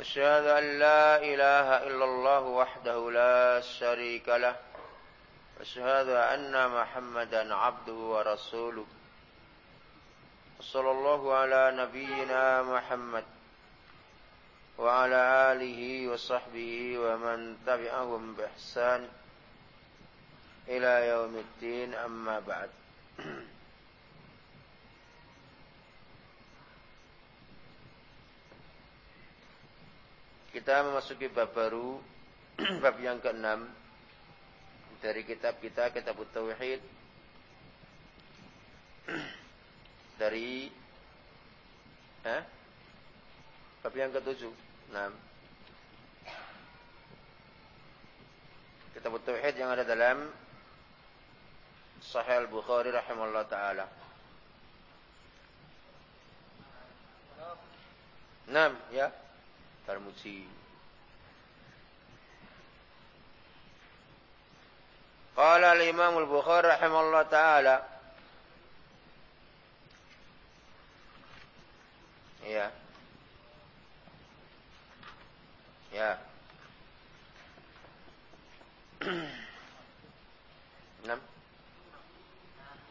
أشهد أن لا إله إلا الله وحده لا شريك له. أشهد أن محمدا عبده ورسوله. صلى الله على نبينا محمد وعلى آله وصحبه ومن تبعهم بإحسان إلى يوم الدين أما بعد. Kita memasuki bab baru, bab yang keenam dari kitab kita, kitab Tauhid. Dari eh, bab yang ketujuh, enam. Kitab Tauhid yang ada dalam Sahih Al-Bukhari rahimahullah taala. Enam, ya. Tarmuzi. Qala al-Imam al-Bukhari rahimahullah taala Ya. Ya. Enam.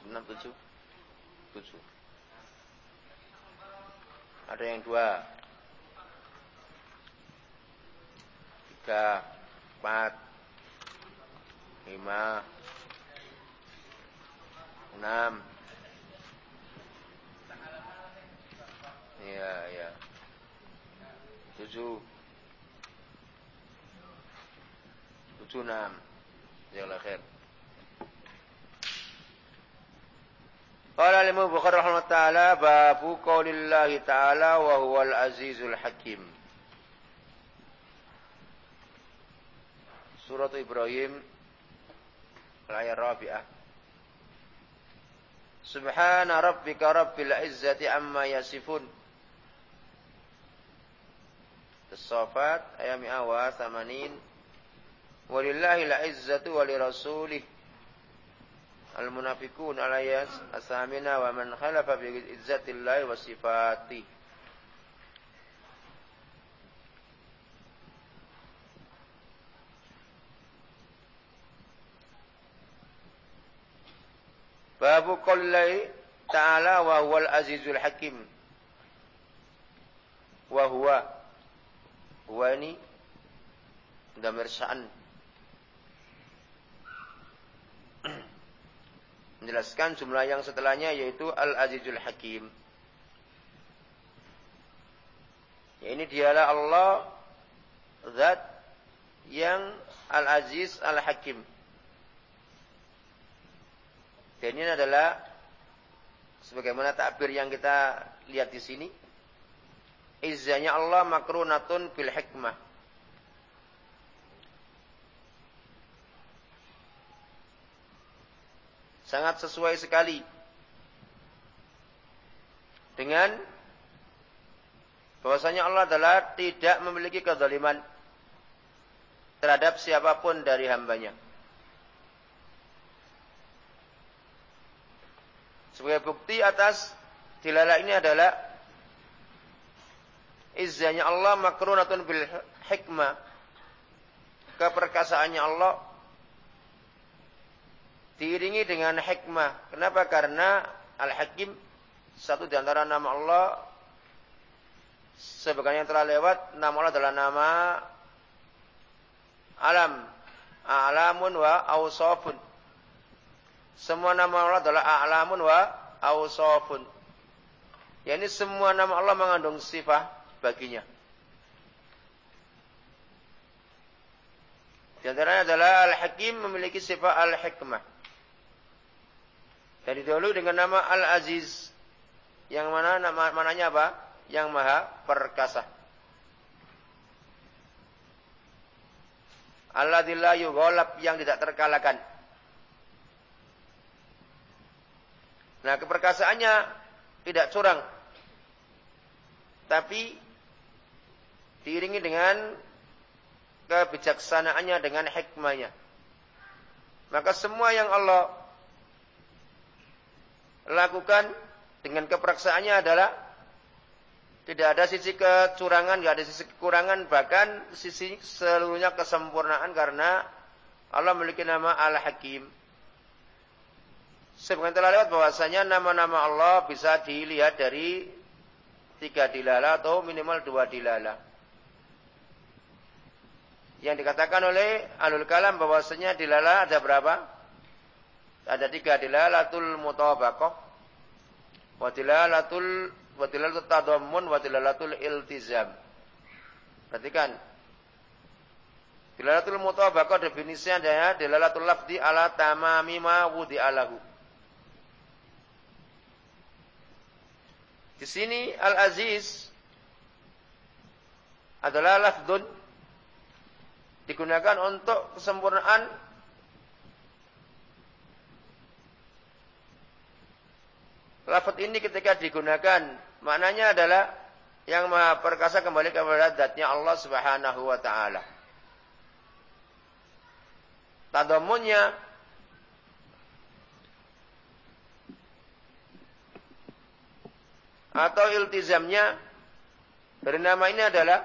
Enam tujuh. Tujuh. Ada yang dua. tiga, empat, lima, enam. Iya, iya. Tujuh. Enam. Jazakallah khair. Qala al-Imam Bukhari rahimahullah taala babu qaulillahi ta'ala wa huwal azizul hakim. Surat Ibrahim ayat Rabi'ah. Subhana rabbika rabbil izzati amma yasifun. As-Saffat ayat 180. Walillahi al-izzatu wa lirasulih. Al-munafiqun alayas asamina wa man khalafa bi izzatillahi wa sifatih. Babu qallai ta'ala wa huwal azizul hakim. Wa huwa. Huwa ini damir sya'an. Menjelaskan jumlah yang setelahnya yaitu Al-Azizul Hakim. Ya, ini dialah Allah zat yang Al-Aziz Al-Hakim. Dan ini adalah sebagaimana takbir yang kita lihat di sini. Izzanya Allah makrunatun bil hikmah. Sangat sesuai sekali dengan bahwasanya Allah adalah tidak memiliki kezaliman terhadap siapa pun dari hambanya. Sebagai bukti atas dilala ini adalah izzanya Allah makrunatun bil hikmah. Keperkasaannya Allah diiringi dengan hikmah. Kenapa? Karena Al-Hakim satu di antara nama Allah sebagaimana yang telah lewat nama Allah adalah nama alam alamun wa awsafun semua nama Allah adalah a'lamun wa awsafun. Ya ini semua nama Allah mengandung sifat baginya. Di antaranya adalah Al-Hakim memiliki sifat Al-Hikmah. Dari didahului dengan nama Al-Aziz. Yang mana nama, mananya apa? Yang maha perkasa. Allah Alladillah yugholab yang tidak terkalahkan. Nah keperkasaannya tidak curang. Tapi diiringi dengan kebijaksanaannya dengan hikmahnya. Maka semua yang Allah lakukan dengan keperkasaannya adalah tidak ada sisi kecurangan, tidak ada sisi kekurangan, bahkan sisi seluruhnya kesempurnaan karena Allah memiliki nama Al-Hakim. Sebagaimana telah lewat bahwasanya nama-nama Allah bisa dilihat dari tiga dilala atau minimal dua dilala. Yang dikatakan oleh alul kalam bahwasanya dilala ada berapa? Ada tiga dilalatul mutabaqah wa dilalatul wa dilalatul tadammun wa dilalatul iltizam. Perhatikan. Dilalatul mutabaqah definisinya adalah dilalatul lafdi ala tamami ma wudi alahu. Di sini Al-Aziz adalah lafdun digunakan untuk kesempurnaan Lafaz ini ketika digunakan maknanya adalah yang maha perkasa kembali kepada zatnya Allah Subhanahu wa taala. Tadamunnya atau iltizamnya dari nama ini adalah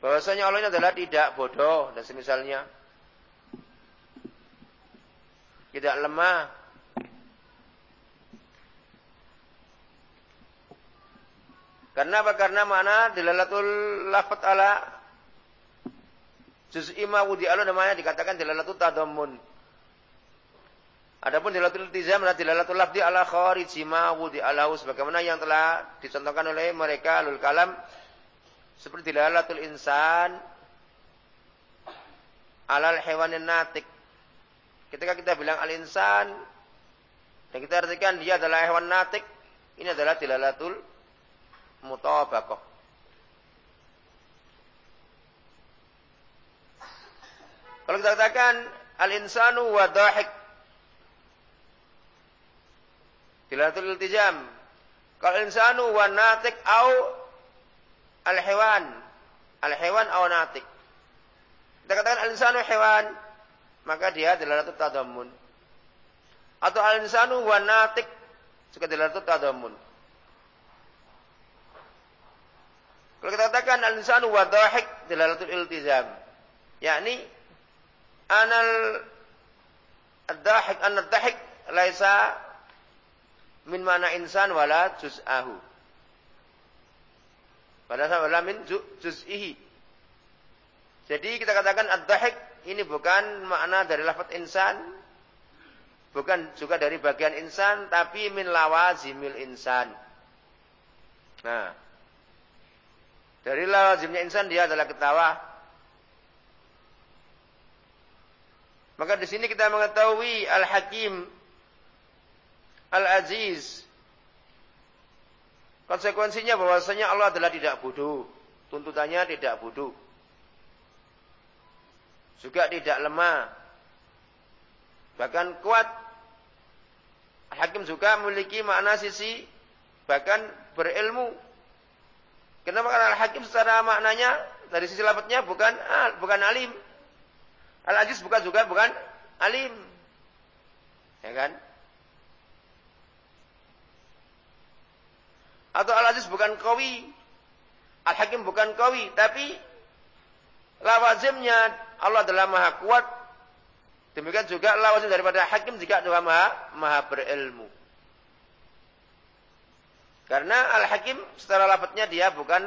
bahwasanya Allah ini adalah tidak bodoh dan semisalnya tidak lemah Karena apa? Karena mana dilalatul lafat ala juz'i ma wudi namanya dikatakan dilalatul tadammun. Adapun dilalatul iltizam adalah dilalatul lafdi ala khariji ma wudi alahu sebagaimana yang telah dicontohkan oleh mereka alul kalam seperti dilalatul insan alal hewanin natik. Ketika kita bilang al-insan dan kita artikan dia adalah hewan natik, ini adalah dilalatul mutabaqah. Kalau kita katakan al-insanu wa dahik Dilatul iltizam. Kalau insanu wa natik au al-hewan. Al-hewan au natik. Kita katakan al-insanu hewan. Maka dia dilalatul tadamun. Atau al-insanu wa natik. Juga dilalatul tadamun. Kalau kita katakan al-insanu wa dahik dilalatul iltizam. Yakni anal ad-dahik an-dahik laisa min mana insan wala juz'ahu. Padahal wala min juz'ihi. Jadi kita katakan ad-dahik ini bukan makna dari lafaz insan, bukan juga dari bagian insan, tapi min lawazimil insan. Nah, dari lawazimnya insan dia adalah ketawa. Maka di sini kita mengetahui al-hakim Al-Aziz. Konsekuensinya bahwasanya Allah adalah tidak bodoh. Tuntutannya tidak bodoh. Juga tidak lemah. Bahkan kuat. Hakim juga memiliki makna sisi bahkan berilmu. Kenapa? Karena Al-Hakim secara maknanya dari sisi lafadznya bukan bukan alim. Al-Aziz bukan juga bukan alim. Ya kan? Atau Al-Aziz bukan kawi. Al-Hakim bukan kawi. Tapi lawazimnya Allah adalah maha kuat. Demikian juga lawazim daripada Hakim juga adalah maha, maha berilmu. Karena Al-Hakim secara lafadznya dia bukan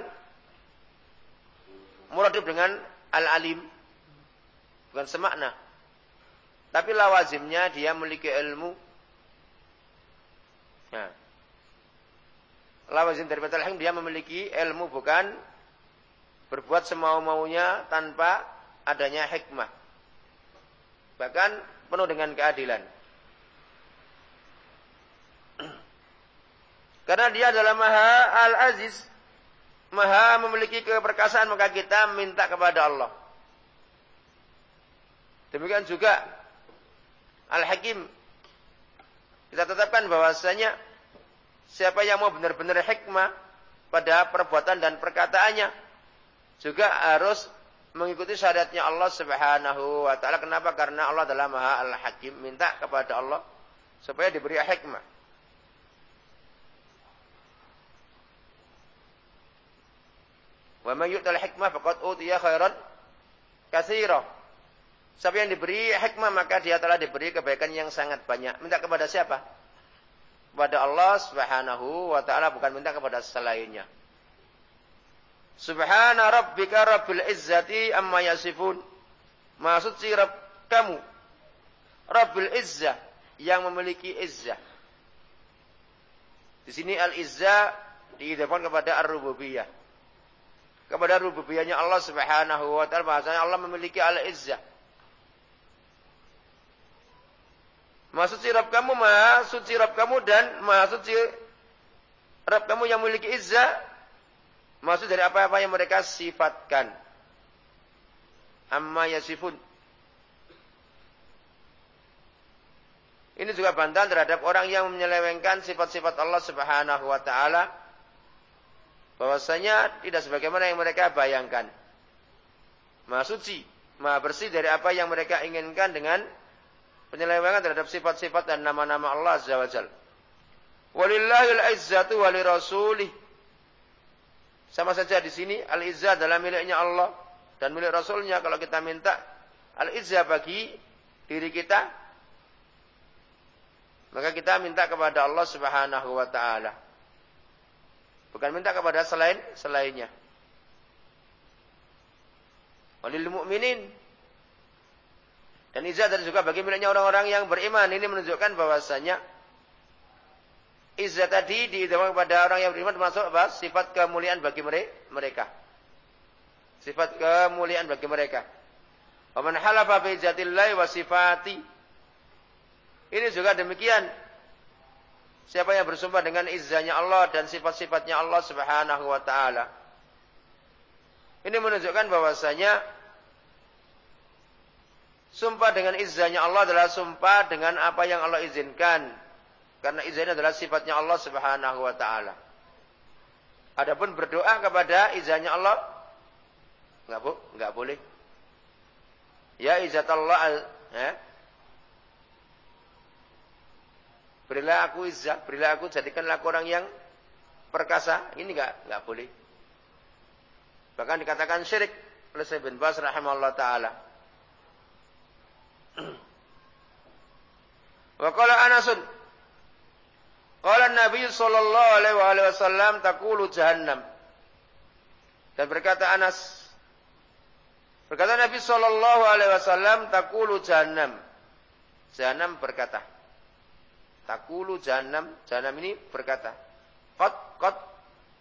muradif dengan Al-Alim. Bukan semakna. Tapi lawazimnya dia memiliki ilmu. Nah lawazim dari al dia memiliki ilmu bukan berbuat semau-maunya tanpa adanya hikmah. Bahkan penuh dengan keadilan. Karena dia adalah Maha Al-Aziz. maha memiliki keperkasaan maka kita minta kepada Allah. Demikian juga Al-Hakim kita tetapkan bahwasanya siapa yang mau benar-benar hikmah pada perbuatan dan perkataannya juga harus mengikuti syariatnya Allah Subhanahu wa taala. Kenapa? Karena Allah adalah Maha Al-Hakim. Minta kepada Allah supaya diberi hikmah. Wa yu'tal hikmah faqad utiya khairan katsira. Siapa yang diberi hikmah maka dia telah diberi kebaikan yang sangat banyak. Minta kepada siapa? Kepada Allah Subhanahu wa taala bukan minta kepada selainnya. Subhana rabbika rabbil izzati amma yasifun. Maksud si Rabb kamu. Rabbil izzah yang memiliki izzah. Di sini al-izzah diidafkan kepada ar-rububiyah. Kepada rububiyahnya Allah Subhanahu wa taala bahasanya Allah memiliki al-izzah. Maha suci Rabb kamu, maha suci Rabb kamu dan maha suci Rabb kamu yang memiliki izzah. Maksud dari apa-apa yang mereka sifatkan. Amma yasifun. Ini juga bantahan terhadap orang yang menyelewengkan sifat-sifat Allah Subhanahu wa taala bahwasanya tidak sebagaimana yang mereka bayangkan. Maha suci, maha bersih dari apa yang mereka inginkan dengan penyelewengan terhadap sifat-sifat dan nama-nama Allah Azza wa Jal. Walillahil izzatu wali rasulih. Sama saja di sini al-izzah adalah miliknya Allah dan milik Rasulnya kalau kita minta al-izzah bagi diri kita maka kita minta kepada Allah Subhanahu wa taala. Bukan minta kepada selain selainnya. Walil mu'minin dan izzah dan juga bagi miliknya orang-orang yang beriman. Ini menunjukkan bahwasanya izzah tadi diidamkan kepada orang yang beriman termasuk apa? Sifat kemuliaan bagi mereka. Sifat kemuliaan bagi mereka. Waman halafa bi wa sifati. Ini juga demikian. Siapa yang bersumpah dengan izzahnya Allah dan sifat-sifatnya Allah Subhanahu wa taala. Ini menunjukkan bahwasanya Sumpah dengan izinnya Allah adalah sumpah dengan apa yang Allah izinkan. Karena izinnya adalah sifatnya Allah subhanahu wa ta'ala. Adapun berdoa kepada izinnya Allah. Enggak, bu, enggak boleh. Ya izat Allah. Ya. Berilah aku izah, berilah aku jadikanlah aku orang yang perkasa. Ini enggak, enggak boleh. Bahkan dikatakan syirik oleh Syekh bin Bas rahimahullah taala. Wa qala Anasun Qala Nabi sallallahu alaihi wasallam jahannam. Dan berkata Anas Berkata Nabi sallallahu alaihi wasallam taqulu jahannam. Jahannam berkata Takulu jahannam, jahannam ini berkata, Qad qad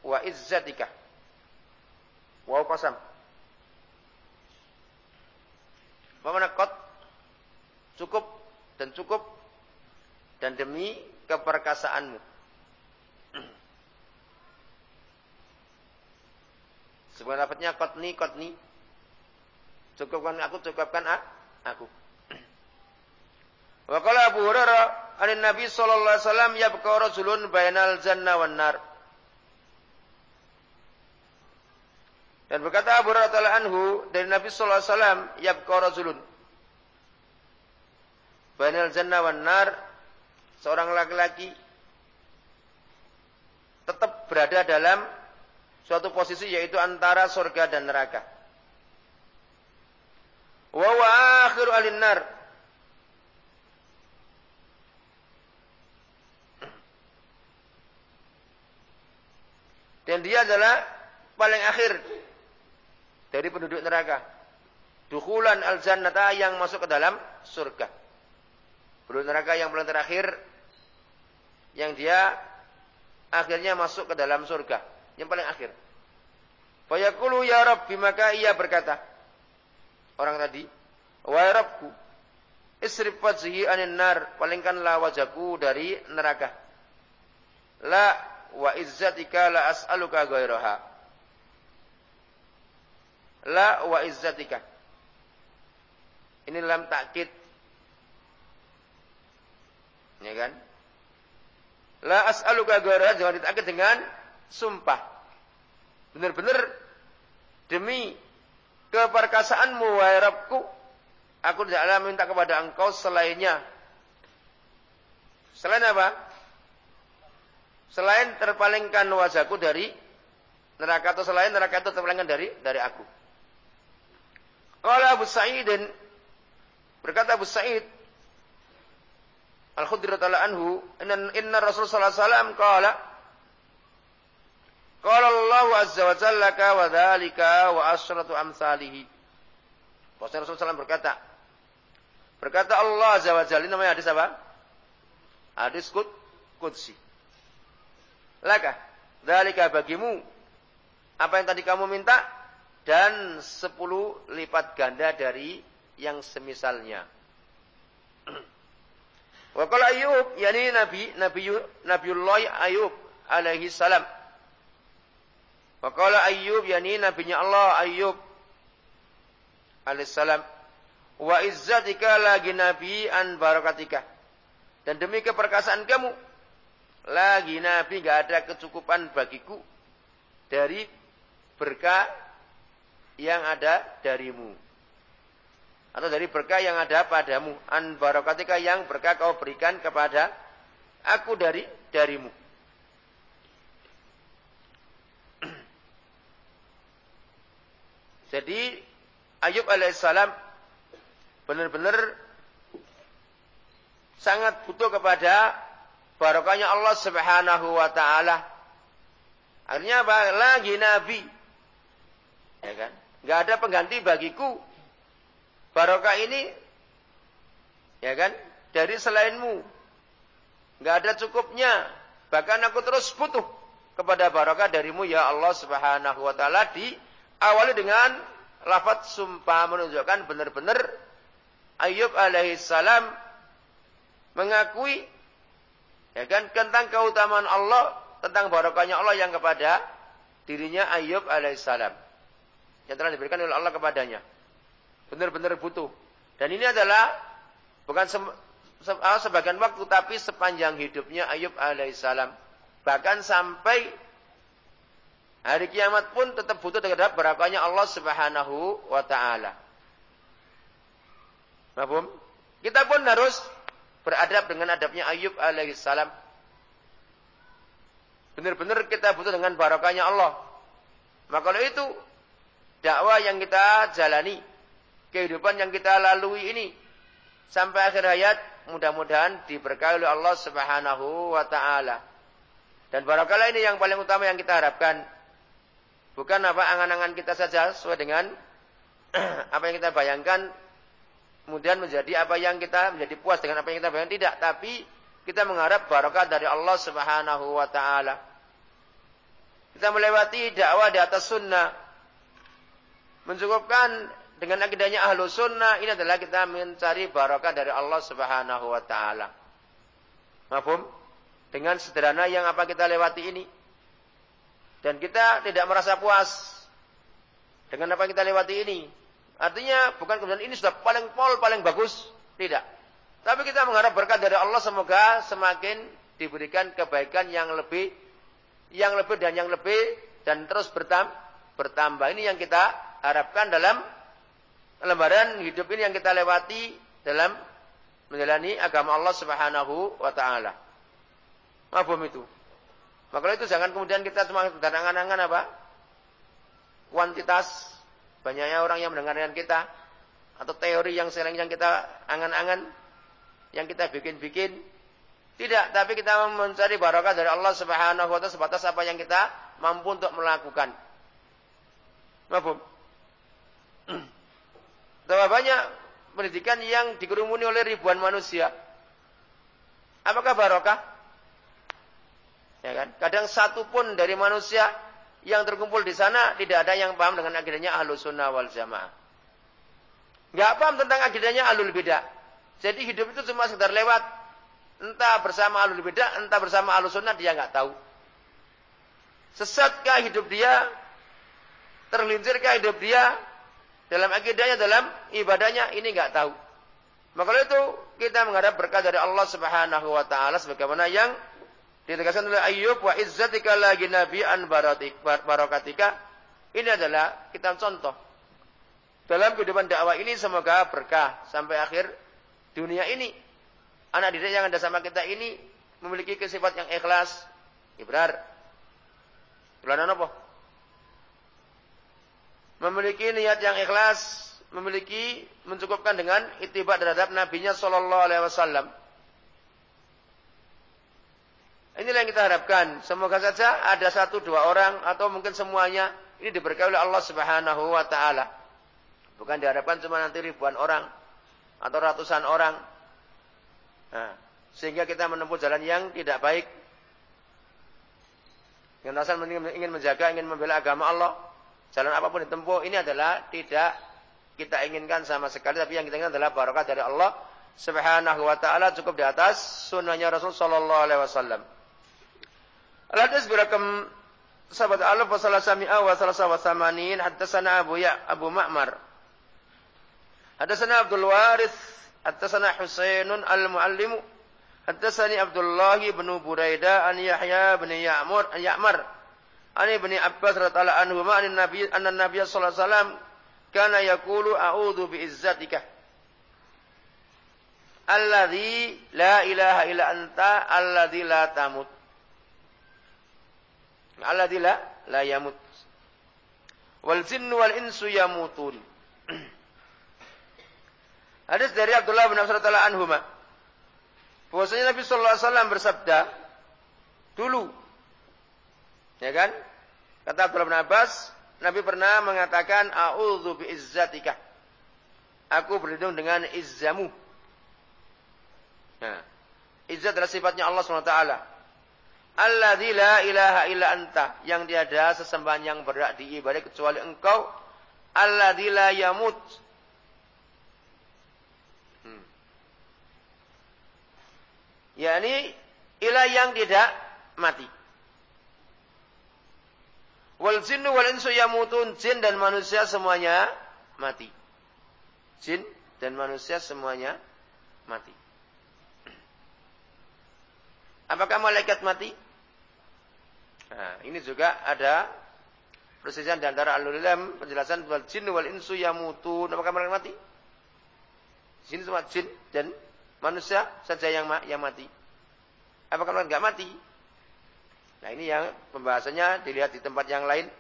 wa izzatika. Wow pasam. Bagaimana qad Cukup dan cukup dan demi keperkasaanmu. Sebenarnya dapatnya kotni kotni. Cukupkan aku, cukupkan aku. Wa qala Abu Hurairah an Nabi sallallahu alaihi wasallam yabqa rajulun bainal jannah wan nar. Dan berkata Abu Hurairah anhu dari Nabi sallallahu alaihi wasallam yabqa rajulun Bainal jannah wan nar seorang laki-laki tetap berada dalam suatu posisi yaitu antara surga dan neraka. Wa wa akhiru alin nar. Dan dia adalah paling akhir dari penduduk neraka. Dukulan al-jannata yang masuk ke dalam surga. Penduduk neraka yang paling terakhir yang dia akhirnya masuk ke dalam surga, yang paling akhir. Fayaqulu ya Rabbi maka ia berkata orang tadi, "Wahai Rabbku, isrif wajhi anin nar, palingkanlah wajahku dari neraka." La wa izzatika la as'aluka ghairaha. La wa izzatika. Ini lam takkid. Ya kan? La as'aluka ghaira jangan ditakkid dengan sumpah. Benar-benar demi keperkasaanmu wahai Rabbku, aku tidak minta kepada engkau selainnya. Selain apa? Selain terpalingkan wajahku dari neraka atau selain neraka itu terpalingkan dari dari aku. Kalau Abu Sa'idin berkata Abu Sa'id Al-Khudri radhiyallahu anhu, inna, inna Rasul sallallahu alaihi wasallam qala Qala Allah azza wa jalla ka wa dzalika wa asyratu amsalihi. Rasul sallallahu berkata Berkata Allah azza wa jalla namanya hadis apa? Hadis kut kudsi. Laka, dzalika bagimu apa yang tadi kamu minta dan sepuluh lipat ganda dari yang semisalnya. Wa qala Ayub, yakni Nabi Nabi Nabiullah Ayub alaihi salam. Wa qala Ayub, yakni nabinya Allah Ayub alaihi salam. Wa izzatika lagi nabi an barakatika. Dan demi keperkasaan kamu lagi Nabi gak ada kecukupan bagiku dari berkah yang ada darimu. Atau dari berkah yang ada padamu. An barakatika yang berkah kau berikan kepada aku dari darimu. Jadi Ayub alaihissalam benar-benar sangat butuh kepada barokahnya Allah Subhanahu wa taala. Akhirnya apa? Lagi nabi. Ya kan? Enggak ada pengganti bagiku. Barokah ini ya kan? Dari selainmu. Enggak ada cukupnya. Bahkan aku terus butuh kepada barokah darimu ya Allah Subhanahu wa taala di awali dengan lafaz sumpah menunjukkan benar-benar Ayub alaihissalam mengakui Ya kan tentang keutamaan Allah, tentang barokahnya Allah yang kepada dirinya Ayub alaihissalam. Yang telah diberikan oleh Allah kepadanya. Benar-benar butuh. Dan ini adalah bukan se se ah, sebagian waktu tapi sepanjang hidupnya Ayub alaihissalam. Bahkan sampai hari kiamat pun tetap butuh terhadap barokahnya Allah Subhanahu wa taala. Mahfum? Kita pun harus beradab dengan adabnya Ayub alaihissalam. Benar-benar kita butuh dengan barokahnya Allah. Maka kalau itu dakwah yang kita jalani, kehidupan yang kita lalui ini sampai akhir hayat mudah-mudahan diberkahi oleh Allah Subhanahu wa taala. Dan barokah ini yang paling utama yang kita harapkan. Bukan apa angan-angan kita saja sesuai dengan apa yang kita bayangkan kemudian menjadi apa yang kita menjadi puas dengan apa yang kita bayangkan tidak, tapi kita mengharap barokah dari Allah Subhanahu wa taala. Kita melewati dakwah di atas sunnah. Mencukupkan dengan akidahnya ahlu sunnah, ini adalah kita mencari barokah dari Allah Subhanahu wa taala. Mafhum? Dengan sederhana yang apa kita lewati ini. Dan kita tidak merasa puas dengan apa kita lewati ini. Artinya bukan kemudian ini sudah paling pol, paling bagus. Tidak. Tapi kita mengharap berkat dari Allah semoga semakin diberikan kebaikan yang lebih, yang lebih dan yang lebih dan terus bertambah. bertambah. Ini yang kita harapkan dalam lembaran hidup ini yang kita lewati dalam menjalani agama Allah Subhanahu wa taala. Mafhum itu. Maka itu jangan kemudian kita cuma angan-angan apa? Kuantitas Banyaknya orang yang mendengarkan kita atau teori yang sering yang kita angan-angan, yang kita bikin-bikin. Tidak, tapi kita mencari barokah dari Allah Subhanahu wa taala sebatas apa yang kita mampu untuk melakukan. Mafhum? Betapa banyak pendidikan yang dikerumuni oleh ribuan manusia. Apakah barokah? Ya kan? Kadang satu pun dari manusia yang terkumpul di sana tidak ada yang paham dengan akidahnya ahlu sunnah wal jamaah. Nggak paham tentang akidahnya ahlul bidah. Jadi hidup itu cuma sekedar lewat. Entah bersama ahlul bidah, entah bersama ahlu sunnah, dia nggak tahu. Sesatkah hidup dia? Tergelincirkah hidup dia? Dalam akidahnya, dalam ibadahnya ini nggak tahu. Maka itu kita mengharap berkah dari Allah Subhanahu wa taala sebagaimana yang ditegaskan oleh Ayub wa izzatika lagi nabian barakatika. Ini adalah kita contoh. Dalam kehidupan dakwah ini semoga berkah sampai akhir dunia ini. Anak didik yang ada sama kita ini memiliki sifat yang ikhlas, ibrar. Bulan apa? Memiliki niat yang ikhlas, memiliki mencukupkan dengan itibat terhadap nabinya sallallahu alaihi wasallam. Inilah yang kita harapkan. Semoga saja ada satu dua orang atau mungkin semuanya ini diberkahi oleh Allah Subhanahu wa taala. Bukan diharapkan cuma nanti ribuan orang atau ratusan orang. Nah, sehingga kita menempuh jalan yang tidak baik. Yang asal ingin menjaga, ingin membela agama Allah, jalan apa pun ditempuh ini adalah tidak kita inginkan sama sekali tapi yang kita inginkan adalah barokah dari Allah Subhanahu wa taala cukup di atas sunnahnya Rasul sallallahu alaihi wasallam. Al-hadis birakam sahabat alif wa salasami'a wa salasa wa samanin haddatsana Abu Ya Abu Ma'mar. Haddatsana Abdul Warith, haddatsana Husainun al-Muallimu, haddatsani Abdullah bin Buraidah an Yahya bin Ya'mur an Ya'mar Ani ibni Abbas radhiyallahu anhu ma an Nabi anna Nabi sallallahu alaihi wasallam kana yaqulu a'udzu bi izzatika alladzi la ilaha illa anta alladzi la tamut. Alladzi la la yamut. Wal jinnu wal insu yamutun. Hadis dari Abdullah bin Abbas radhiyallahu anhu bahwasanya Nabi sallallahu alaihi wasallam bersabda dulu Ya kan? Kata Abdullah bin Abbas, Nabi pernah mengatakan a'udzu bi. Aku berlindung dengan izzamu. Nah, izzat adalah sifatnya Allah SWT. Alladzi la ilaha illa anta. Yang tiada sesembahan yang berhak diibadai kecuali engkau. Alladzi la yamut. Hmm. yakni ilah yang tidak mati. Wal jinnu wal insu yamutun. Jin dan manusia semuanya mati. Jin dan manusia semuanya mati. Apakah malaikat mati? Nah, ini juga ada perselisihan di antara ilm penjelasan wal jin wal insu yamutun. Apakah malaikat mati? Jin semua jin dan manusia saja yang yang mati. Apakah malaikat enggak mati? Nah ini yang pembahasannya dilihat di tempat yang lain.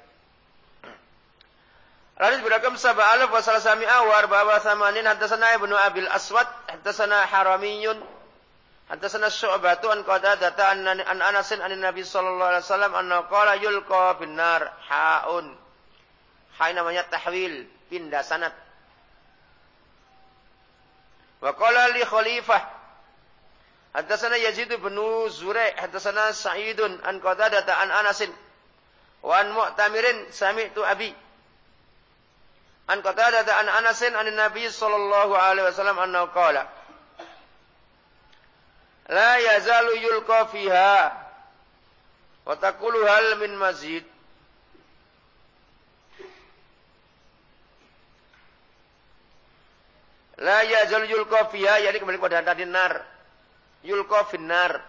Hadis berakam sabah alaf wa salasami'a wa arba'a samanin haddatsana Ibnu Abil Aswad haddatsana Haramiyun haddatsana Syu'batu an Qatadah an an Anasin an Nabi sallallahu alaihi wasallam anna qala yulqa haun. Hai namanya tahwil, pindah sanad. Wa qala li khalifah Haddatsana Yazid bin Zurai, haddatsana Sa'idun an Qatadah an Anasin wa an Mu'tamirin sami'tu Abi. An Qatadah an Anasin an Nabi sallallahu alaihi wasallam annahu qala La yazalu yulqa fiha wa taqulu hal min mazid La yazalu yulqa fiha yani kembali kepada tadi nar yulqa finnar.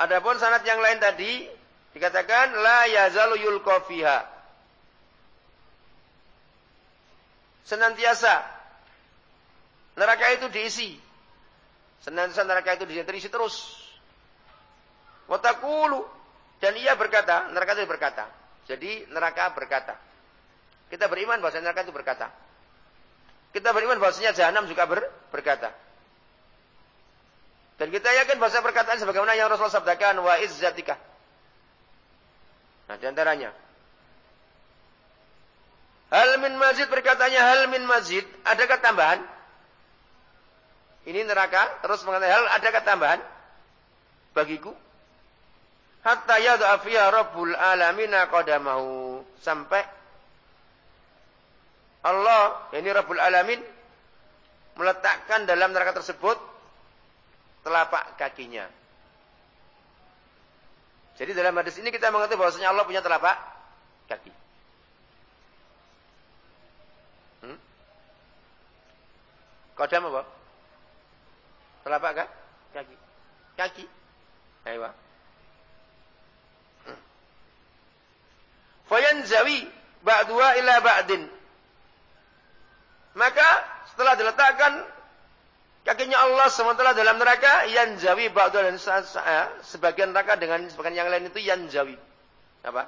Adapun sanad yang lain tadi dikatakan la yazalu yulqa fiha. Senantiasa neraka itu diisi. Senantiasa neraka itu diisi terisi terus. Watakulu dan ia berkata, neraka itu berkata. Jadi neraka berkata. Kita beriman bahwa neraka itu berkata. Kita beriman bahwasanya jahanam juga ber, berkata. Dan kita yakin bahasa perkataan sebagaimana yang Rasul sabdakan wa izzatika. Nah, di antaranya Hal min mazid berkatanya hal min mazid, adakah tambahan? Ini neraka, terus mengatakan hal adakah tambahan bagiku? Hatta yad'a fiha rabbul alamin qadamahu. Sampai Allah, ini Rabbul Alamin meletakkan dalam neraka tersebut telapak kakinya. Jadi dalam hadis ini kita mengerti bahwasanya Allah punya telapak kaki. Hmm? Kodam apa? Telapak kah? Kaki. Kaki. Ayo. Hmm. Fayanzawi ba'dua ila ba'din. Maka setelah diletakkan kakinya Allah sementara dalam neraka yanzawi ba'dua dan sebagian neraka dengan sebagian yang lain itu yanzawi. Apa?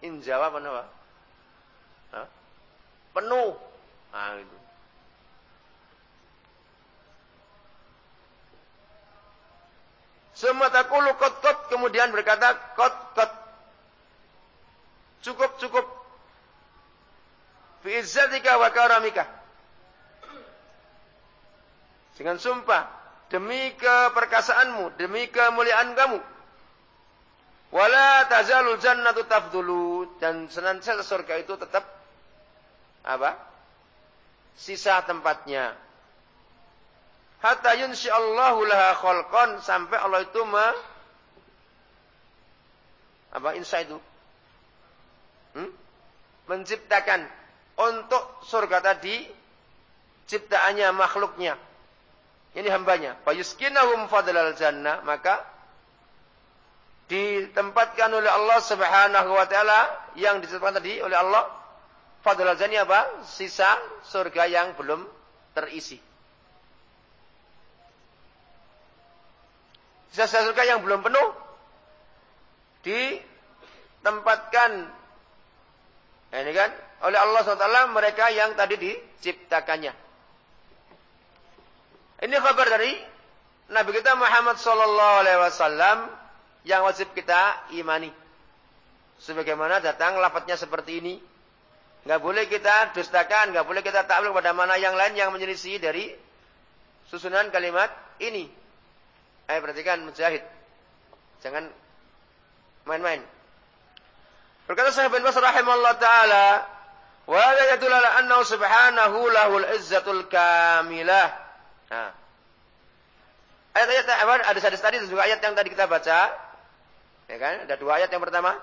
Injawa apa apa? Hah? Penuh. Nah, itu. Takulu kot kot kemudian berkata kot kot. Cukup cukup. Fi izzatika wa karamika. Dengan sumpah demi keperkasaanmu, demi kemuliaan kamu. Wala tazalul jannatu tafdulu dan senantiasa surga itu tetap apa? Sisa tempatnya hatta yunsyiallahu laha khalqan sampai Allah itu me, apa insya itu hmm? menciptakan untuk surga tadi ciptaannya makhluknya ini hambanya. Fayuskinahum fadlal jannah maka ditempatkan oleh Allah Subhanahu wa taala yang disebutkan tadi oleh Allah fadlal jannah apa? Sisa surga yang belum terisi. Sisa surga yang belum penuh ditempatkan. Ini kan oleh Allah SWT mereka yang tadi diciptakannya. Ini kabar dari Nabi kita Muhammad Sallallahu Alaihi Wasallam yang wajib kita imani. Sebagaimana datang lapatnya seperti ini. Nggak boleh kita dustakan, nggak boleh kita takluk pada mana yang lain yang menyelisih dari susunan kalimat ini. Ayo perhatikan mujahid. Jangan main-main. Berkata sahabat Bas rahimahullah taala, wa ala annahu subhanahu lahul izzatul kamilah. Nah. Ayat-ayat ada hadis tadi juga ayat yang tadi kita baca. Ya kan? Ada dua ayat yang pertama.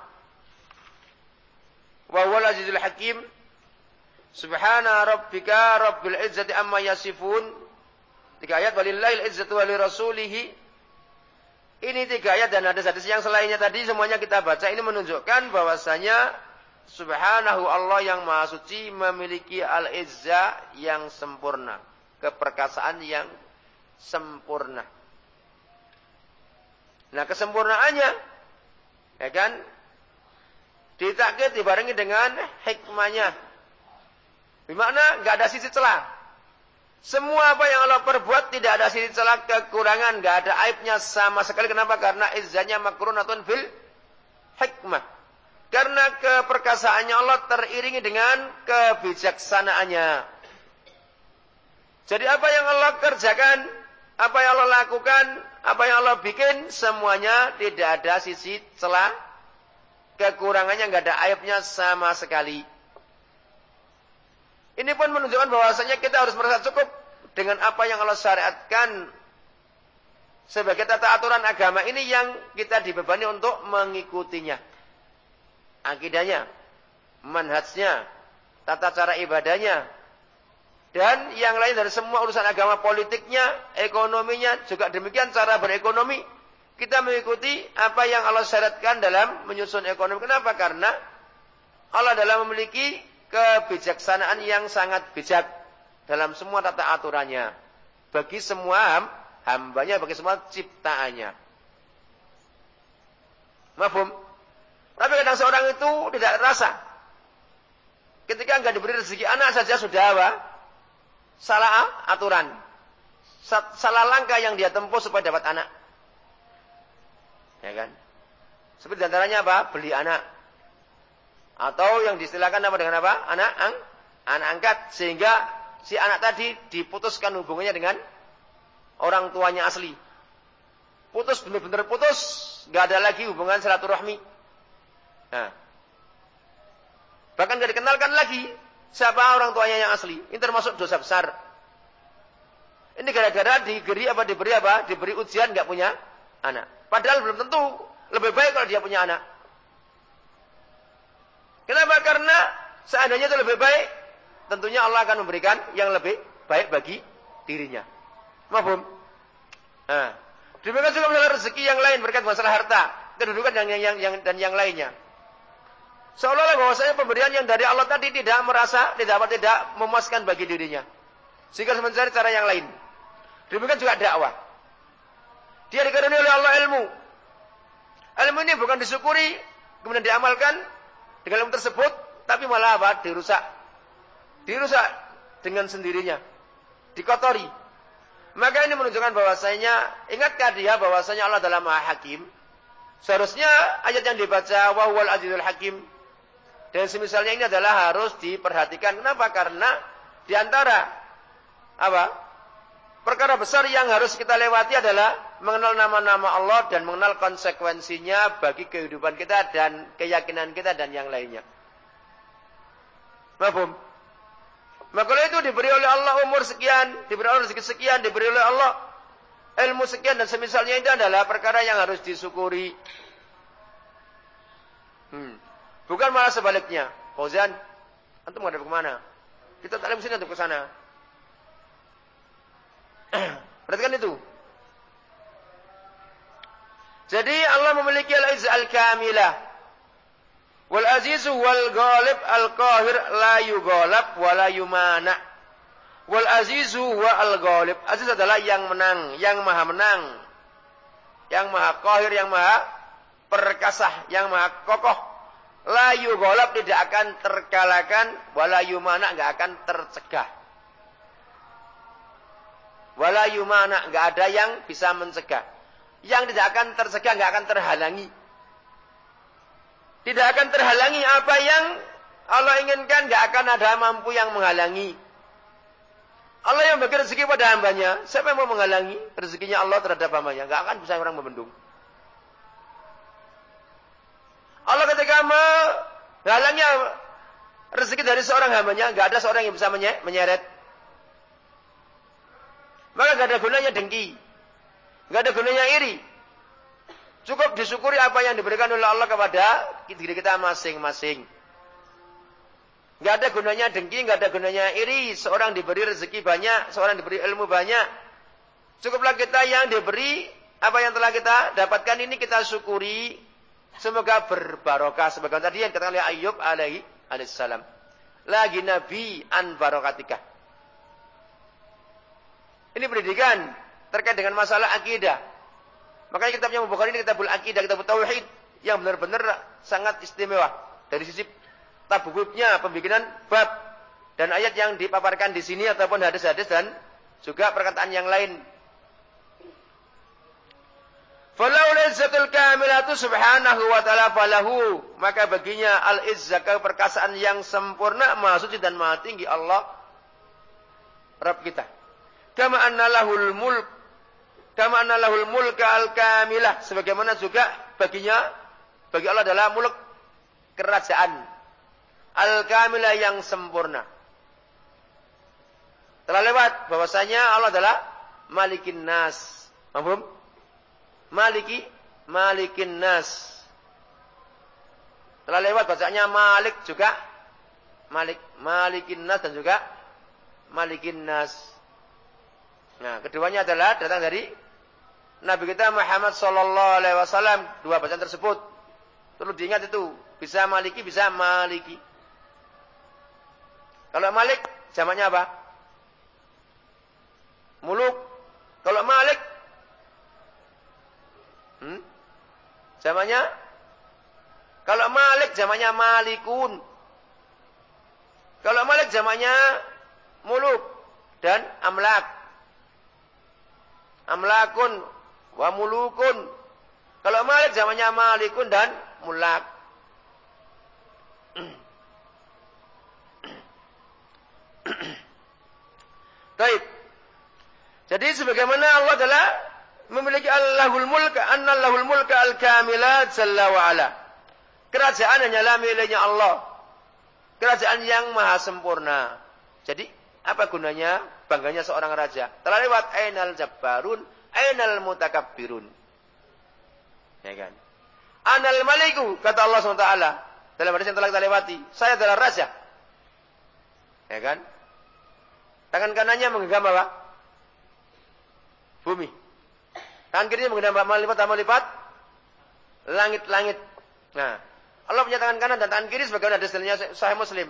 Wa huwal azizul hakim. Subhana rabbika rabbil izzati amma yasifun. Tiga ayat walillahil izzatu wa rasulihi ini tiga ayat dan ada hadis yang selainnya tadi semuanya kita baca ini menunjukkan bahwasanya subhanahu Allah yang maha suci memiliki al-izza yang sempurna, keperkasaan yang sempurna. Nah, kesempurnaannya ya kan ditakkit dibarengi dengan hikmahnya. Bermakna nggak ada sisi celah. Semua apa yang Allah perbuat tidak ada sisi celah kekurangan, nggak ada aibnya sama sekali. Kenapa? Karena izzanya makrunatun fil hikmah. Karena keperkasaannya Allah teriringi dengan kebijaksanaannya. Jadi apa yang Allah kerjakan, apa yang Allah lakukan, apa yang Allah bikin, semuanya tidak ada sisi celah. Kekurangannya nggak ada aibnya sama sekali. Ini pun menunjukkan bahwasanya kita harus merasa cukup dengan apa yang Allah syariatkan sebagai tata aturan agama ini yang kita dibebani untuk mengikutinya. Akidahnya, manhajnya, tata cara ibadahnya, dan yang lain dari semua urusan agama politiknya, ekonominya, juga demikian cara berekonomi. Kita mengikuti apa yang Allah syaratkan dalam menyusun ekonomi. Kenapa? Karena Allah dalam memiliki kebijaksanaan yang sangat bijak dalam semua tata aturannya. Bagi semua hambanya, bagi semua ciptaannya. Mafhum? Tapi kadang seorang itu tidak rasa. Ketika enggak diberi rezeki anak saja sudah apa? Salah aturan. Salah langkah yang dia tempuh supaya dapat anak. Ya kan? Seperti antaranya apa? Beli anak. Atau yang distilahkan apa dengan apa? Anak ang, anak angkat sehingga si anak tadi diputuskan hubungannya dengan orang tuanya asli. Putus benar-benar putus, nggak ada lagi hubungan silaturahmi. Nah, bahkan nggak dikenalkan lagi siapa orang tuanya yang asli. Ini termasuk dosa besar. Ini gara-gara diberi apa diberi apa? Diberi ujian nggak punya anak. Padahal belum tentu lebih baik kalau dia punya anak. Kenapa? Karena seandainya itu lebih baik, tentunya Allah akan memberikan yang lebih baik bagi dirinya. Mahfum? Nah, demikian juga masalah rezeki yang lain berkat masalah harta, kedudukan yang, yang, yang dan yang lainnya. Seolah-olah bahwasanya pemberian yang dari Allah tadi tidak merasa tidak tidak memuaskan bagi dirinya. Sehingga mencari cara yang lain. Demikian juga dakwah. Dia dikaruniai oleh Allah ilmu. Ilmu ini bukan disyukuri, kemudian diamalkan dengan ilmu tersebut, tapi malah apa? Dirusak. Dirusak dengan sendirinya. Dikotori. Maka ini menunjukkan bahwasanya, ingatkah dia bahwasanya Allah adalah maha hakim? Seharusnya ayat yang dibaca, wahwal azizul hakim. Dan semisalnya ini adalah harus diperhatikan. Kenapa? Karena di antara apa? Perkara besar yang harus kita lewati adalah mengenal nama-nama Allah dan mengenal konsekuensinya bagi kehidupan kita dan keyakinan kita dan yang lainnya. Mahfum? Maka itu diberi oleh Allah umur sekian, diberi oleh rezeki sekian, diberi oleh Allah ilmu sekian dan semisalnya itu adalah perkara yang harus disyukuri. Bukan malah sebaliknya. Fauzan, antum menghadap ke mana? Kita taklim sini untuk ke sana. Perhatikan itu. Jadi Allah memiliki al-izz al-kamilah. Wal azizu wal ghalib al-qahir la yughalab wa la yumana. Wal azizu wa al-ghalib. Aziz adalah yang menang, yang maha menang. Yang maha qahir, yang maha perkasa, yang maha kokoh. La yughalab tidak akan terkalahkan, wa la yumana enggak akan tercegah. Wala yumana, nggak ada yang bisa mencegah. Yang tidak akan tercegah, nggak akan terhalangi. Tidak akan terhalangi apa yang Allah inginkan, nggak akan ada mampu yang menghalangi. Allah yang bagi rezeki pada hambanya, siapa yang mau menghalangi rezekinya Allah terhadap hambanya? Nggak akan bisa orang membendung. Allah ketika menghalangi rezeki dari seorang hambanya, nggak ada seorang yang bisa menyeret. Maka gak ada gunanya dengki. Gak ada gunanya iri. Cukup disyukuri apa yang diberikan oleh Allah kepada diri kita masing-masing. Gak ada gunanya dengki, gak ada gunanya iri. Seorang diberi rezeki banyak, seorang diberi ilmu banyak. Cukuplah kita yang diberi apa yang telah kita dapatkan ini kita syukuri. Semoga berbarokah. Sebagai tadi yang katakan oleh Ayub alaihi alaihissalam. Lagi Nabi an barokatikah. Ini pendidikan terkait dengan masalah akidah. Makanya kitabnya Bukhari ini kitabul akidah, kitabul tauhid yang benar-benar sangat istimewa dari sisi tabuknya pembikinan bab dan ayat yang dipaparkan di sini ataupun hadis-hadis dan juga perkataan yang lain. Falau izzatul kamilatu subhanahu wa ta'ala falahu. Maka baginya al-izzah keperkasaan yang sempurna, maha dan maha tinggi Allah. Rabb kita. Kama anna lahul mulk. Kama anna lahul mulka al-kamilah. Sebagaimana juga baginya, bagi Allah adalah mulk kerajaan. Al-kamilah yang sempurna. Telah lewat bahwasanya Allah adalah malikin nas. Mahfum? Maliki, malikin nas. Telah lewat bacanya malik juga. Malik, malikin nas dan juga malikin nas. Nah, keduanya adalah datang dari Nabi kita Muhammad Sallallahu Alaihi Wasallam. Dua bacaan tersebut perlu diingat itu. Bisa maliki, bisa maliki. Kalau malik, jamaknya apa? Muluk. Kalau malik, hmm? Kalau malik, jamaknya malikun. Kalau malik, jamaknya muluk dan amlak amlakun wa mulukun. Kalau malik zamannya malikun dan mulak. Baik. Jadi sebagaimana Allah adalah memiliki Allahul mulk, annallahul mulka al-kamilat jalla wa ala. Kerajaan hanyalah miliknya Allah. Kerajaan yang maha sempurna. Jadi apa gunanya bangganya seorang raja? Telah lewat ainal jabbarun, ainal mutakabbirun. Ya kan? Anal maliku kata Allah SWT dalam hadis yang telah kita lewati. Saya adalah raja. Ya kan? Tangan kanannya menggenggam apa? Bumi. Tangan kirinya menggenggam melipat melipat langit-langit. Nah, Allah punya tangan kanan dan tangan kiri sebagaimana dasarnya Sahih Muslim.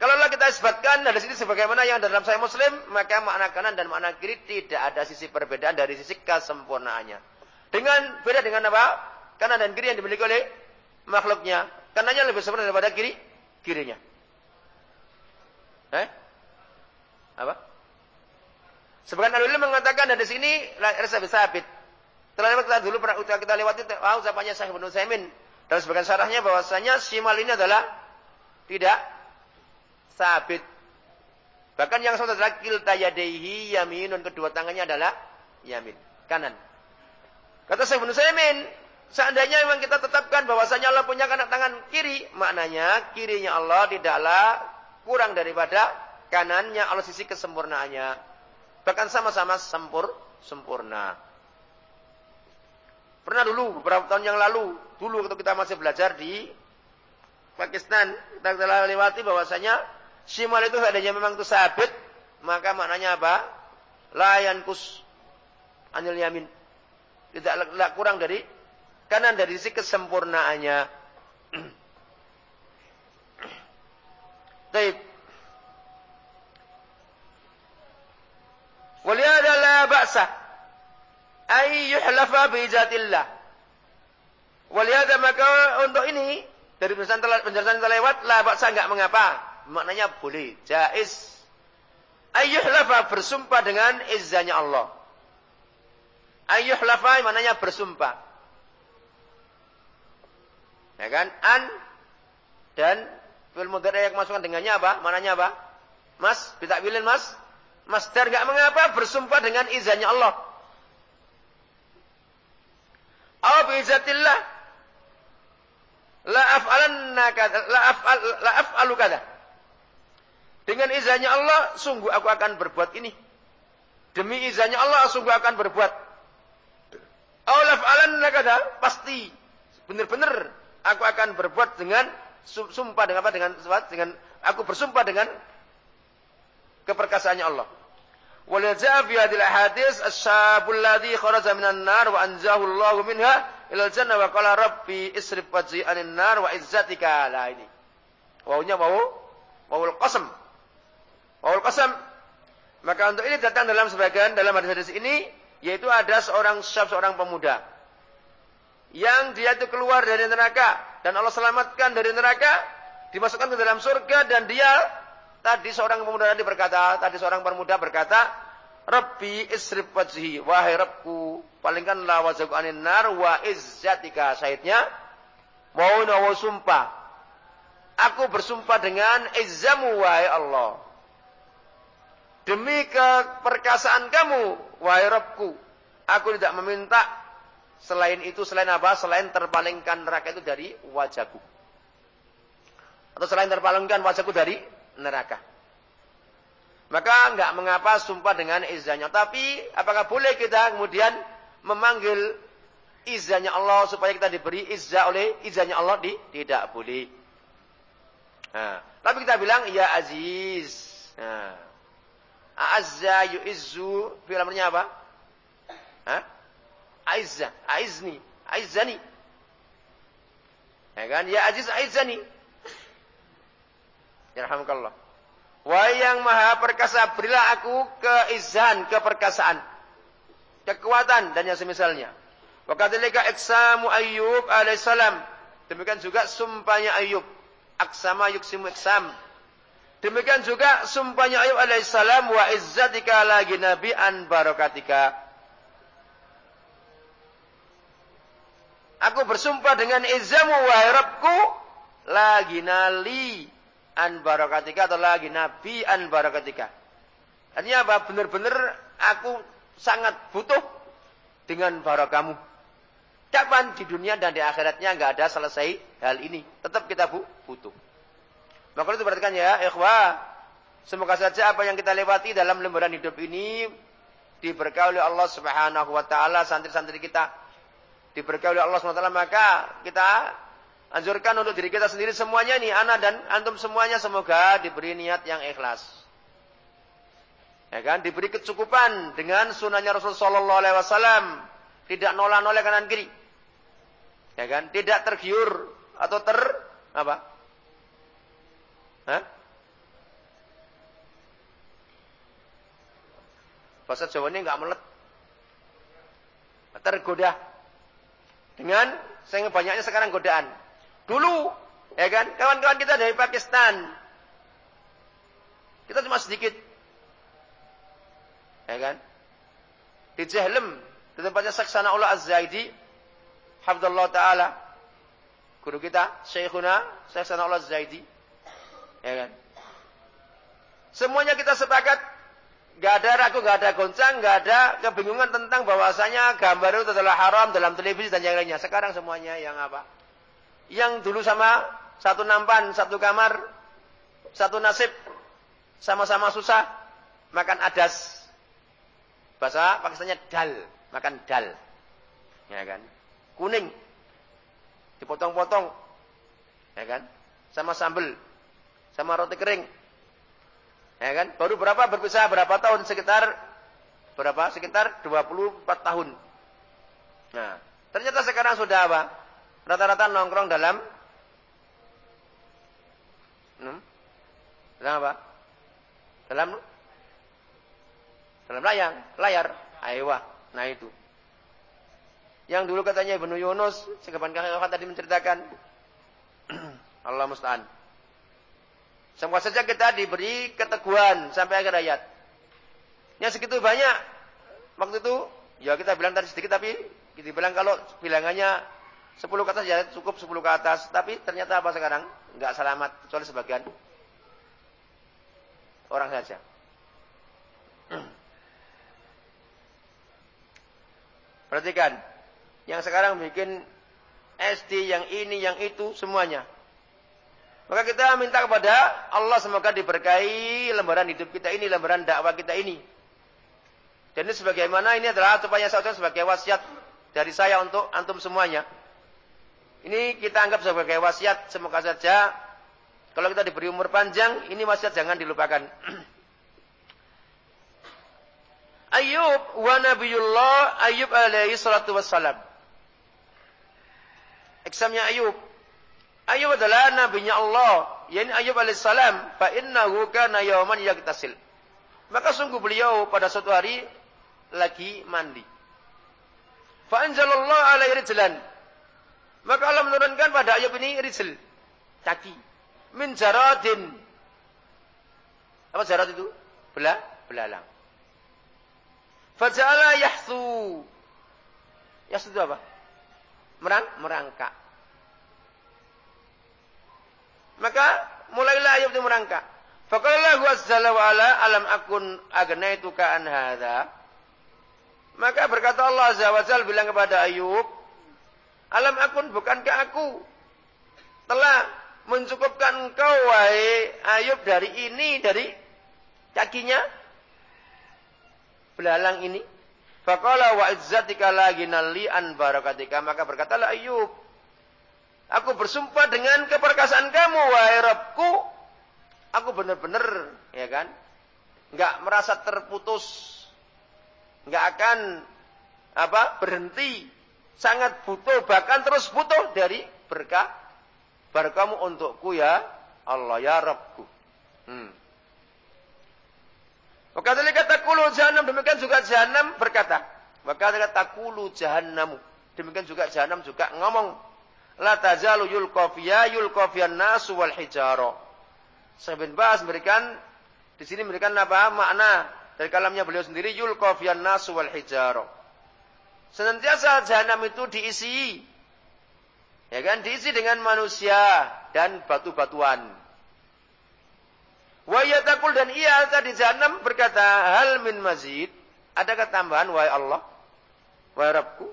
Kalau Allah kita isbatkan dari sini sebagaimana yang dalam Sahih Muslim, maka makna kanan dan makna kiri tidak ada sisi perbedaan dari sisi kesempurnaannya. Dengan beda dengan apa? Kanan dan kiri yang dimiliki oleh makhluknya. Kanannya lebih sempurna daripada kiri kirinya. Eh? Apa? Sebagian ahli mengatakan dari sini rasa sabit. Lewat kita dulu pernah kita lewati tahu ucapannya Syekh Ibnu Saimin dalam sebagian syarahnya bahwasanya simal ini adalah tidak sabit. Bahkan yang sudah adalah kilta yaminun kedua tangannya adalah yamin, kanan. Kata Syekh Ibnu Saimin, seandainya memang kita tetapkan bahwasanya Allah punya kanan tangan kiri, maknanya kirinya Allah tidaklah kurang daripada kanannya Allah sisi kesempurnaannya. Bahkan sama-sama sempur sempurna. Pernah dulu, beberapa tahun yang lalu, dulu waktu kita masih belajar di Pakistan, kita telah lewati bahwasanya simal itu adanya memang itu sabit, maka maknanya apa? Layan kus anil yamin. Tidak, tidak kurang dari kanan dari sisi kesempurnaannya. Baik. Walihada la ba'sa ay yuhlafa bi zatillah. Walihada maka untuk ini dari penjelasan telah penjelasan telah lewat la baksa enggak mengapa. Maknanya boleh, jaiz. Ay yuhlafa bersumpah dengan izzanya Allah. Ay yuhlafa maknanya bersumpah. Ya kan? An dan fil mudhari yang masukkan dengannya apa? Mananya apa? Mas, bilin mas. Masdar enggak mengapa bersumpah dengan izannya Allah. Aw bi'izatillah. La af'alanna kada. La af'al la af'alu kada. Dengan izannya Allah, sungguh aku akan berbuat ini. Demi izannya Allah, sungguh akan berbuat. Aw la af'alanna. Pasti. Benar-benar aku akan berbuat dengan sumpah dengan apa? Dengan dengan aku bersumpah dengan keperkasaannya Allah. Walil ja'a hadil hadis ashabul ladhi ladzi kharaja minan nar wa anzahu Allahu minha ilal jannah wa qala rabbi isrif wajhi anin nar wa izzatika. Lah ini. Wawunya wawu wawul qasam. Wawul qasam. Maka untuk ini datang dalam sebagian dalam hadis-hadis ini yaitu ada seorang syaf seorang pemuda yang dia itu keluar dari neraka dan Allah selamatkan dari neraka dimasukkan ke dalam surga dan dia Tadi seorang pemuda tadi berkata, tadi seorang pemuda berkata, Rabbi isrif wajhi, wahai Rabbku, palingkanlah wajahku anin nar wa izzatika. Syahidnya, mau nawa sumpah. Aku bersumpah dengan izzamu, wahai Allah. Demi keperkasaan kamu, wahai Rabbku, aku tidak meminta selain itu, selain apa? Selain terpalingkan neraka itu dari wajahku. Atau selain terpalingkan wajahku dari neraka. Maka enggak mengapa sumpah dengan izahnya. Tapi apakah boleh kita kemudian memanggil izahnya Allah supaya kita diberi izah oleh izahnya Allah? Di, tidak boleh. Nah, tapi kita bilang ya aziz. Nah, Azza yu'izzu fi'il apa? Hah? Aizza, aizni, aizzani. Ya kan? Ya aziz aizzani. Yarhamukallah. Wahai yang maha perkasa, berilah aku keizan, keperkasaan. Kekuatan dan yang semisalnya. Wakadilika iksamu Ayyub alaihissalam. Demikian juga sumpahnya Ayyub. Aksama yuksimu iksam. Demikian juga sumpahnya Ayub alaihissalam wa izzatika lagi nabi an barokatika. Aku bersumpah dengan izzamu wahai Rabbku lagi nali an barakatika atau lagi nabi an barakatika. Artinya apa? Benar-benar aku sangat butuh dengan barakamu. Kapan di dunia dan di akhiratnya nggak ada selesai hal ini. Tetap kita bu butuh. Maka itu perhatikan ya, ikhwah. Semoga saja apa yang kita lewati dalam lembaran hidup ini diberkahi oleh Allah Subhanahu wa taala santri-santri kita. Diberkahi oleh Allah Subhanahu wa taala maka kita anjurkan untuk diri kita sendiri semuanya nih, anak dan antum semuanya semoga diberi niat yang ikhlas. Ya kan, diberi kecukupan dengan sunnahnya Rasulullah Sallallahu Alaihi Wasallam, tidak nolak-nolak kanan kiri. Ya kan, tidak tergiur atau ter apa? Hah? Bahasa ini enggak melet. Tergoda. Dengan saya banyaknya sekarang godaan. Dulu, ya kan, kawan-kawan kita dari Pakistan. Kita cuma sedikit. Ya kan? Di Jahlem, di tempatnya Saksana Allah Az-Zaidi, Hafdullah Ta'ala, guru kita, Syekhuna, Saksana Allah Az-Zaidi. Ya kan? Semuanya kita sepakat Gak ada ragu, gak ada goncang, gak ada kebingungan tentang bahwasanya gambar itu adalah haram dalam televisi dan yang lainnya. Sekarang semuanya yang apa? Yang dulu sama satu nampan, satu kamar, satu nasib, sama-sama susah, makan adas. Bahasa Pakistannya dal, makan dal. Ya kan? Kuning. Dipotong-potong. Ya kan? Sama sambel. Sama roti kering Ya kan? Baru berapa berpisah berapa tahun? Sekitar berapa? Sekitar 24 tahun. Nah, ternyata sekarang sudah apa? Rata-rata nongkrong dalam hmm? Dalam apa? Dalam dalam layang, layar. Aywa. Nah itu. Yang dulu katanya Ibnu Yunus, sekapan kakak tadi menceritakan Allah musta'an. Semoga saja kita diberi keteguhan sampai akhir ayat. Yang segitu banyak. Waktu itu, ya kita bilang tadi sedikit tapi kita bilang kalau bilangannya 10 ke atas ya cukup 10 ke atas. Tapi ternyata apa sekarang? Enggak selamat. Kecuali sebagian orang saja. Perhatikan. Yang sekarang bikin SD, yang ini, yang itu, semuanya. Maka kita minta kepada Allah semoga diberkahi lembaran hidup kita ini, lembaran dakwah kita ini. Dan ini sebagaimana ini adalah supaya saya sebagai wasiat dari saya untuk antum semuanya. Ini kita anggap sebagai wasiat, semoga saja kalau kita diberi umur panjang, ini wasiat jangan dilupakan. Ayub wa Nabiullah Ayub alaihi salatu wassalam. Eksamnya Ayub Ayub adalah nabinya Allah, yakni Ayub alaihissalam, fa innahu kana yawman yaktasil. Maka sungguh beliau pada suatu hari lagi mandi. Fa anzalallahu alaihi rijlan. Maka Allah menurunkan pada Ayub ini rijl, kaki. Min jaradin. Apa jarad itu? Bela, belalang. Faja'ala yahthu. Yahthu itu apa? Merang, merangkak. Maka mulailah Ayub itu merangkak. Faqala azza wa ala alam akun agnaituka an hadza. Maka berkata Allah azza wa jalla bilang kepada Ayub, alam akun bukankah aku telah mencukupkan engkau wahai Ayub dari ini dari kakinya belalang ini. Faqala wa izzatika la ginalli an barakatika. Maka berkatalah Ayub, Aku bersumpah dengan keperkasaan kamu, wahai Rabbku. Aku benar-benar, ya kan? Enggak merasa terputus. Enggak akan apa berhenti. Sangat butuh, bahkan terus butuh dari berkah. Berkahmu untukku ya Allah, ya Rabbku. Hmm. Wakadhalika takulu jahannam. Demikian juga jahannam berkata. Wakadhalika takulu jahannamu. Demikian juga jahannam juga ngomong La tazalu yulqa fiya yulqa nasu wal hijara. Saya bin Bas memberikan di sini memberikan apa? Makna dari kalamnya beliau sendiri yulqa nasu wal hijara. Senantiasa jahanam itu diisi. Ya kan? Diisi dengan manusia dan batu-batuan. Wa yatakul dan ia tadi jahanam berkata hal min mazid. Adakah tambahan wahai Allah? Wahai Rabbku?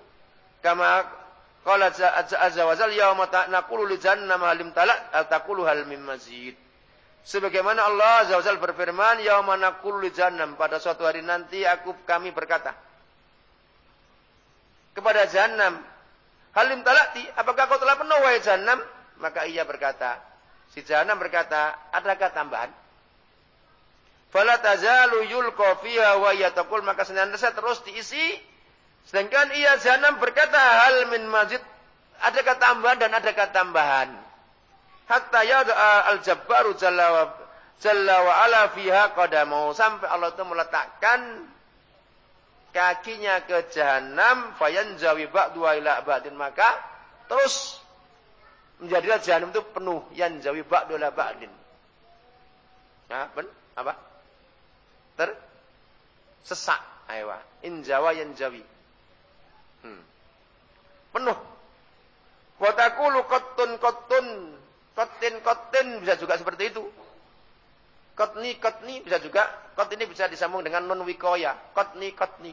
Kama Qala azza wa jalla yauma naqulu li jahannam halim talak taqulu hal mim mazid. Sebagaimana Allah azza wa jalla berfirman yauma naqulu li jahannam pada suatu hari nanti aku kami berkata kepada jahannam halim talakti apakah kau telah penuh wahai jahannam Maka ia berkata, si jahanam berkata, adakah tambahan? Fala tazalu yulqa fiha wa yatakul maka senantiasa terus diisi. Sedangkan ia jahanam berkata, hal min mazid, adakah tambahan dan adakah tambahan? Hatta yada'a al-jabbaru jalla wa, jalla wa ala fiha qadamau. Sampai Allah itu meletakkan kakinya ke jahanam fayanzawi ba'du ila ba'din maka terus menjadilah jahanam itu penuh yanzawi ba'du ila ba'din. Ya, ben, apa? Ter sesak aywa injawa yanjawi. Hmm. Penuh. Wa taqulu qattun qattun qatin qatin bisa juga seperti itu. Kotni, kotni bisa juga. Kot ini bisa disambung dengan nun wikoya. Kotni, kotni.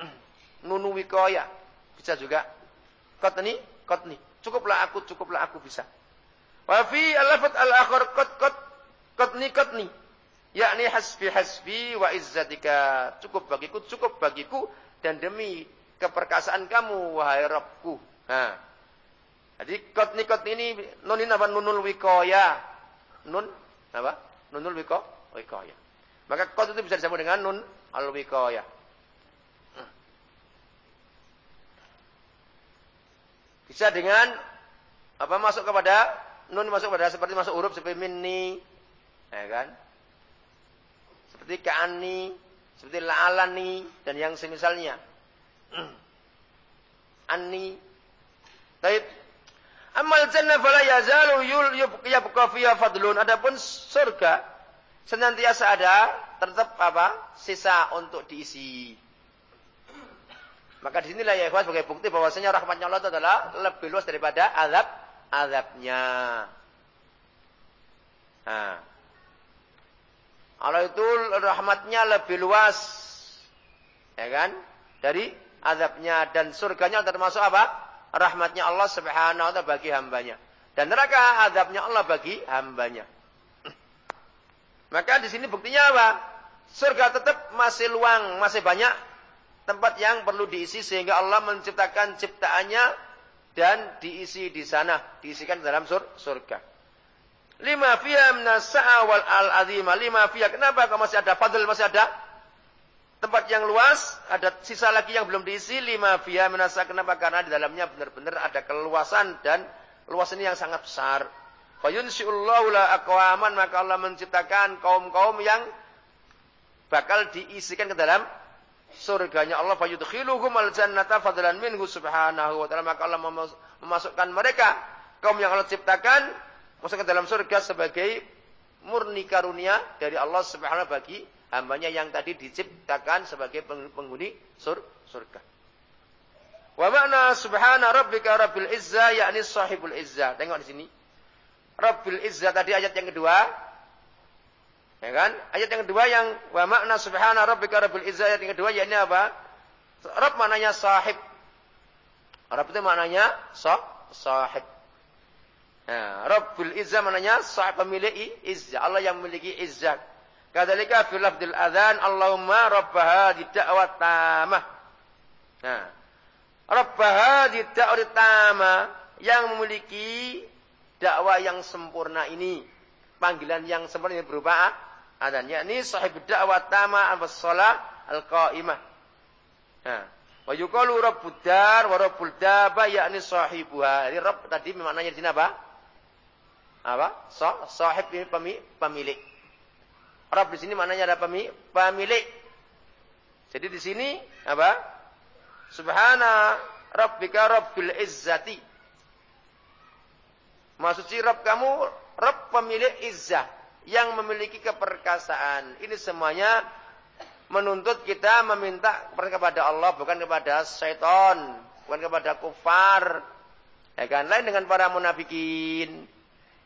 Nunu wikoya. Bisa juga. Kotni, kotni. Cukuplah aku, cukuplah aku bisa. Wafi alafat al-akhir kot, kot. Kotni, kotni. Yakni hasbi hasbi wa izzatika. Cukup bagiku, cukup bagiku. Dan demi keperkasaan kamu, wahai Rabbku. Nah. Jadi kotni, kotni ini nunin apa? Nunul wikoya. Nun apa? Nunul wiko, wikoya. Maka kot itu bisa disambung dengan nun al wikoya. Bisa dengan apa masuk kepada nun masuk kepada seperti masuk huruf seperti minni, ya kan? Seperti ka'ani, seperti la'alani dan yang semisalnya. Anni. Taib Amal jannah fala yazalu yabqa fiha fadlun. Adapun surga senantiasa ada tetap apa? Sisa untuk diisi. Maka di sinilah ya ikhwan sebagai bukti bahwasanya rahmatnya Allah adalah lebih luas daripada azab azabnya. Nah. Allah itu rahmatnya lebih luas. Ya kan? Dari azabnya dan surganya termasuk apa? Rahmatnya Allah Subhanahu wa taala bagi hambanya. Dan neraka azabnya Allah bagi hambanya. Maka di sini buktinya apa? Surga tetap masih luang, masih banyak tempat yang perlu diisi sehingga Allah menciptakan ciptaannya dan diisi di sana, diisikan dalam sur surga. Lima fiya minasa'a wal al-azima. Lima fiya. Kenapa kalau masih ada fadl, masih ada tempat yang luas, ada sisa lagi yang belum diisi, lima via menasa kenapa? Karena di dalamnya benar-benar ada keluasan dan luas ini yang sangat besar. Fayunsiullahu la aqwaman maka Allah menciptakan kaum-kaum yang bakal diisikan ke dalam surganya Allah fayudkhiluhum al-jannata fadlan minhu subhanahu wa ta'ala maka Allah memasukkan mereka kaum yang Allah ciptakan masuk ke dalam surga sebagai murni karunia dari Allah subhanahu wa bagi hambanya yang tadi diciptakan sebagai penghuni sur surga. Wa makna subhana rabbika rabbil izza yakni sahibul izza. Tengok di sini. Rabbil izza tadi ayat yang kedua. Ya kan? Ayat yang kedua yang wa makna subhana rabbika rabbil izza ayat yang kedua yakni apa? Rabb maknanya sahib. Rabb itu maknanya sah, sahib. Nah, Rabbul Izzah maknanya sahib pemilik izzah. Allah yang memiliki izzah. Kadzalika fil lafdzil adzan Allahumma rabb hadhihi da'wat tamah. Nah, rabb hadhihi da'wat tamah yang memiliki dakwah yang sempurna ini, panggilan yang sempurna ini berupa adzan yakni sahib dakwah tamah as-shalah al-qa'imah. Nah, wa yuqalu rabbud dar wa rabbul daba yakni sahibuha. Jadi rabb tadi maknanya di sini apa? Apa? Sahib ini pemilik. Rabb di sini maknanya ada pemilik. Jadi di sini apa? Subhana rabbika rabbil izzati. Maksud si Rabb kamu, Rabb pemilik izzah. Yang memiliki keperkasaan. Ini semuanya menuntut kita meminta kepada Allah. Bukan kepada syaitan. Bukan kepada kufar. Ya kan? Lain dengan para munafikin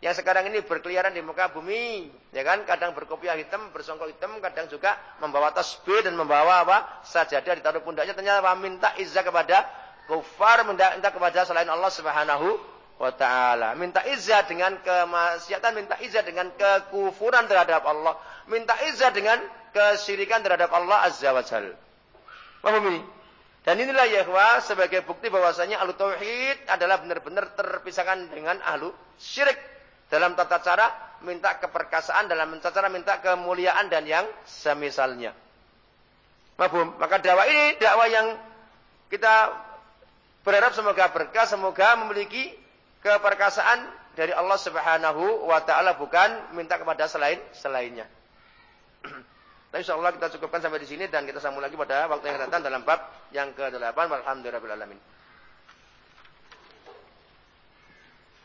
yang sekarang ini berkeliaran di muka bumi, ya kan? Kadang berkopiah hitam, bersongkok hitam, kadang juga membawa tasbih dan membawa apa? Sajadah ditaruh pundaknya. Ternyata minta izah kepada kufar, minta, minta kepada selain Allah Subhanahu wa taala. Minta izah dengan kemaksiatan, minta izah dengan kekufuran terhadap Allah, minta izah dengan kesyirikan terhadap Allah Azza wa Jalla. Paham ini? Dan inilah ya sebagai bukti bahwasanya ahlu tauhid adalah benar-benar terpisahkan dengan ahlu syirik dalam tata cara minta keperkasaan dalam tata cara minta kemuliaan dan yang semisalnya. Mabum. Maka dakwah ini dakwah yang kita berharap semoga berkah, semoga memiliki keperkasaan dari Allah Subhanahu wa taala bukan minta kepada selain selainnya. Tapi insyaallah kita cukupkan sampai di sini dan kita sambung lagi pada waktu yang datang dalam bab yang ke-8. Alhamdulillah alamin.